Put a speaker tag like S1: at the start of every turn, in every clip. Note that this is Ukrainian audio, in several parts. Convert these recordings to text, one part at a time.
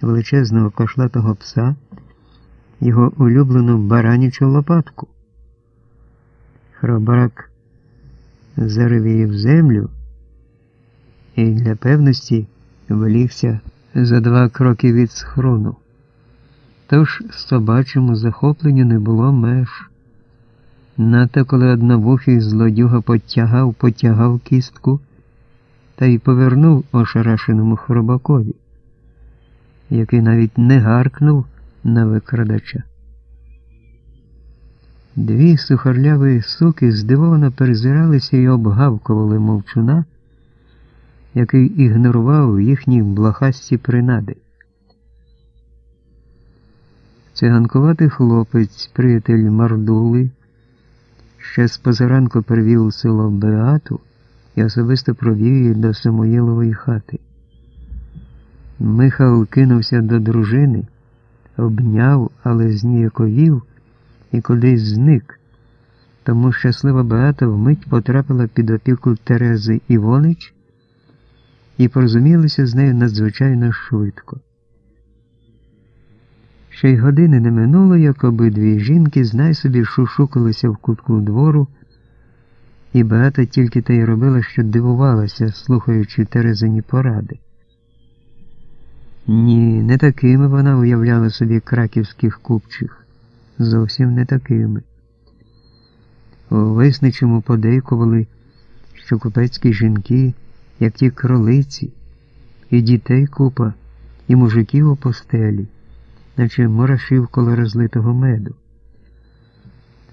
S1: величезного кошлатого пса, його улюблену баранічу лопатку. Хробак зарив її в землю і для певності влігся за два кроки від схрону. Тож собачому захопленню не було меж. Нато, коли одновухий злодюга потягав, потягав кістку та й повернув ошарашеному хробакові, який навіть не гаркнув на викрадача. Дві сухарляві суки здивовано перезиралися і обгавкували мовчуна, який ігнорував їхні блохасті принади. Циганкуватий хлопець, приятель Мардули, ще з позаранку привів у село Беату і особисто провів її до Самоїлової хати. Михал кинувся до дружини, обняв, але зніяковів і кудись зник, тому щаслива Беата вмить потрапила під опіку Терези Івонич і порозумілися з нею надзвичайно швидко. Ще й години не минуло, як обидві жінки знай собі шушукалися в кутку двору, і Беата тільки те й робила, що дивувалася, слухаючи Терезині поради. Ні, не такими вона уявляла собі краківських купчих, зовсім не такими. У висничому подейкували, що купецькі жінки, як ті кролиці, і дітей купа, і мужиків у постелі наче мурашів коло розлитого меду.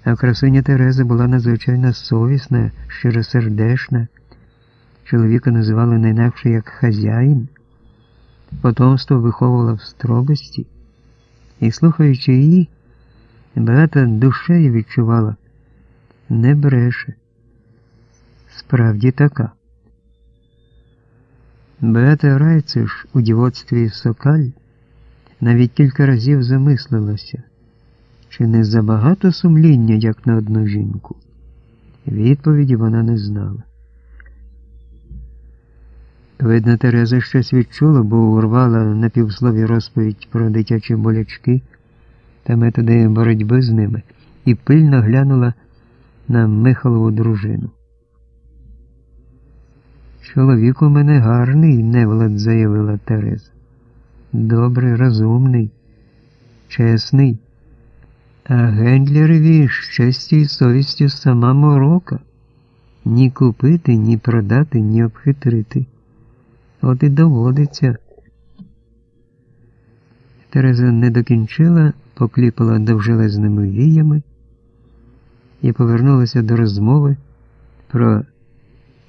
S1: А красуня Тереза була надзвичайно совісна, щиросердешна. Чоловіка називали не інакше як хазяїн, потомство виховувала в строгості, і, слухаючи її, багато душею відчувала, не бреше. Справді така. Беата Райцеш у дівоцтві Сокаль навіть кілька разів замислилася, чи не забагато сумління, як на одну жінку. Відповіді вона не знала. Видно, Тереза щось відчула, бо урвала на півслові розповідь про дитячі болячки та методи боротьби з ними і пильно глянула на Михалову дружину. Чоловік у мене гарний, невлад заявила Тереза добрий, розумний, чесний, а Гендлєреві з честю і совістю сама морока ні купити, ні продати, ні обхитрити. От і доводиться. Тереза не докінчила, покліпала довжелезними віями і повернулася до розмови про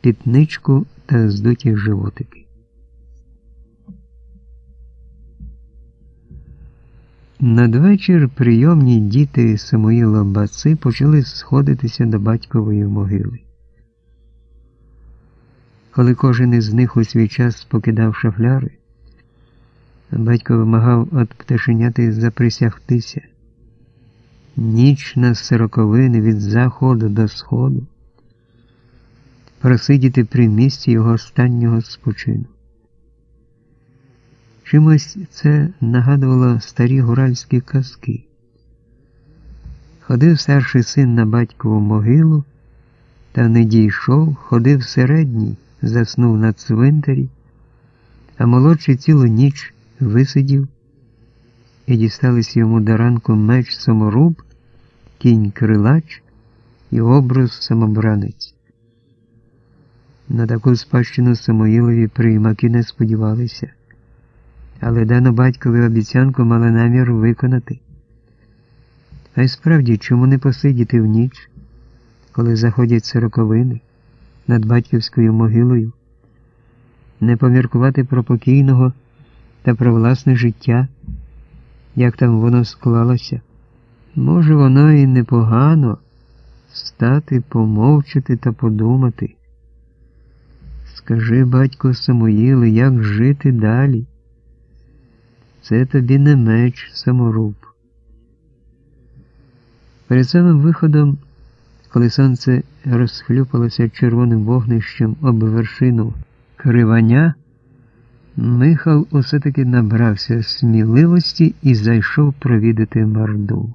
S1: пітничку та здуті животики. Надвечір прийомні діти Самуїла Баци почали сходитися до батькової могили. Коли кожен із них у свій час покидав шафляри, батько вимагав від пташеняти заприсягтися. Ніч на сороковини від заходу до сходу, просидіти при місці його останнього спочину. Чимось це нагадувало старі гуральські казки. Ходив старший син на батькову могилу, та не дійшов, ходив середній, заснув на цвинтарі, а молодший цілу ніч висидів, і дістались йому до ранку меч саморуб, кінь крилач і образ самобранець. На таку спадщину Самоїлові приймаки не сподівалися але дану батькові обіцянку мали намір виконати. А й справді, чому не посидіти в ніч, коли заходять сороковини над батьківською могилою, не поміркувати про покійного та про власне життя, як там воно склалося? Може, воно і непогано стати, помовчати та подумати. Скажи, батько Самуїле, як жити далі? Це тобі не меч саморуб. Перед самим виходом, коли сонце розхлюпалося червоним вогнищем об вершину кривання, Михал усе таки набрався сміливості і зайшов провідати Марду.